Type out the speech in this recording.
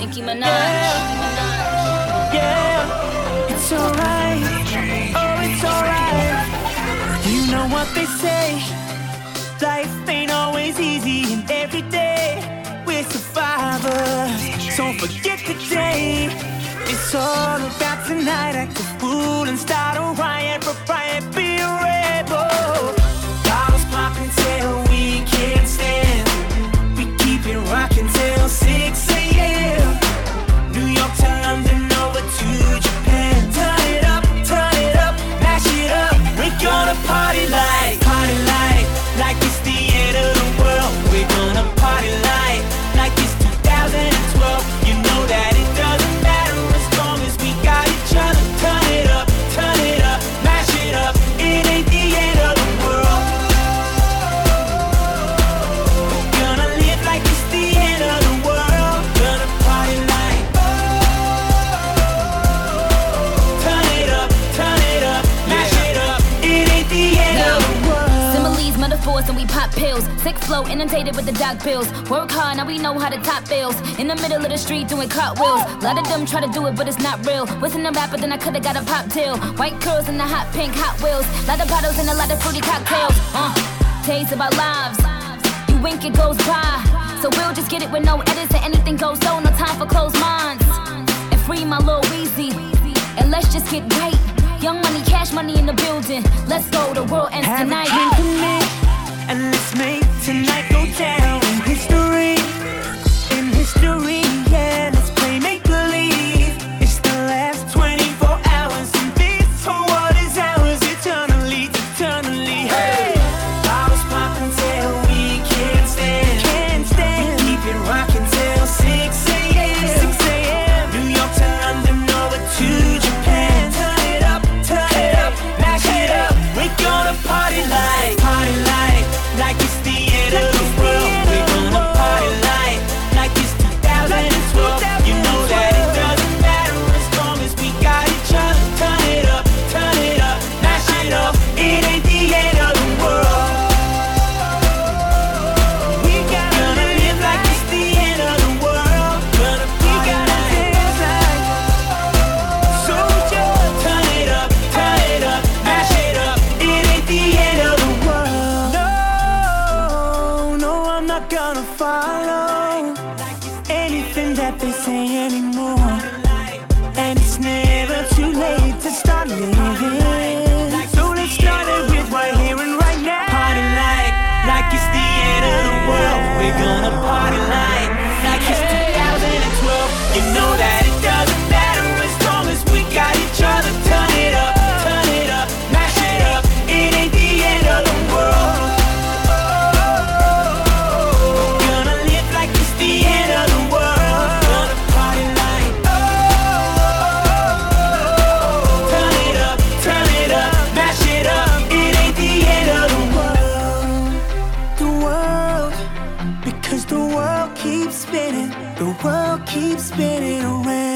Nicki Minaj. Yeah, yeah. it's alright. Oh, it's alright. You know what they say. Life ain't always easy, and every day we're survivors. So forget the day. It's all about tonight. Act a fool and start a riot. Party like, Metaphors, and we pop pills. Sick flow, inundated with the dog pills. Work hard, now we know how to top bills. In the middle of the street doing cartwheels. lot of them try to do it, but it's not real. Wasn't a rapper, then I could've got a pop tail. White curls and the hot pink Hot Wheels. lot of bottles and a lot of fruity cocktails. Uh, taste of our lives. You wink, it goes by. So we'll just get it with no edits and anything goes on. No time for closed minds. And free my little Weezy. And let's just get right. Young money, cash money in the building. Let's go, the world ends tonight. Follow anything that they say anymore. And it's never too late to start living. Cause the world keeps spinning, the world keeps spinning around.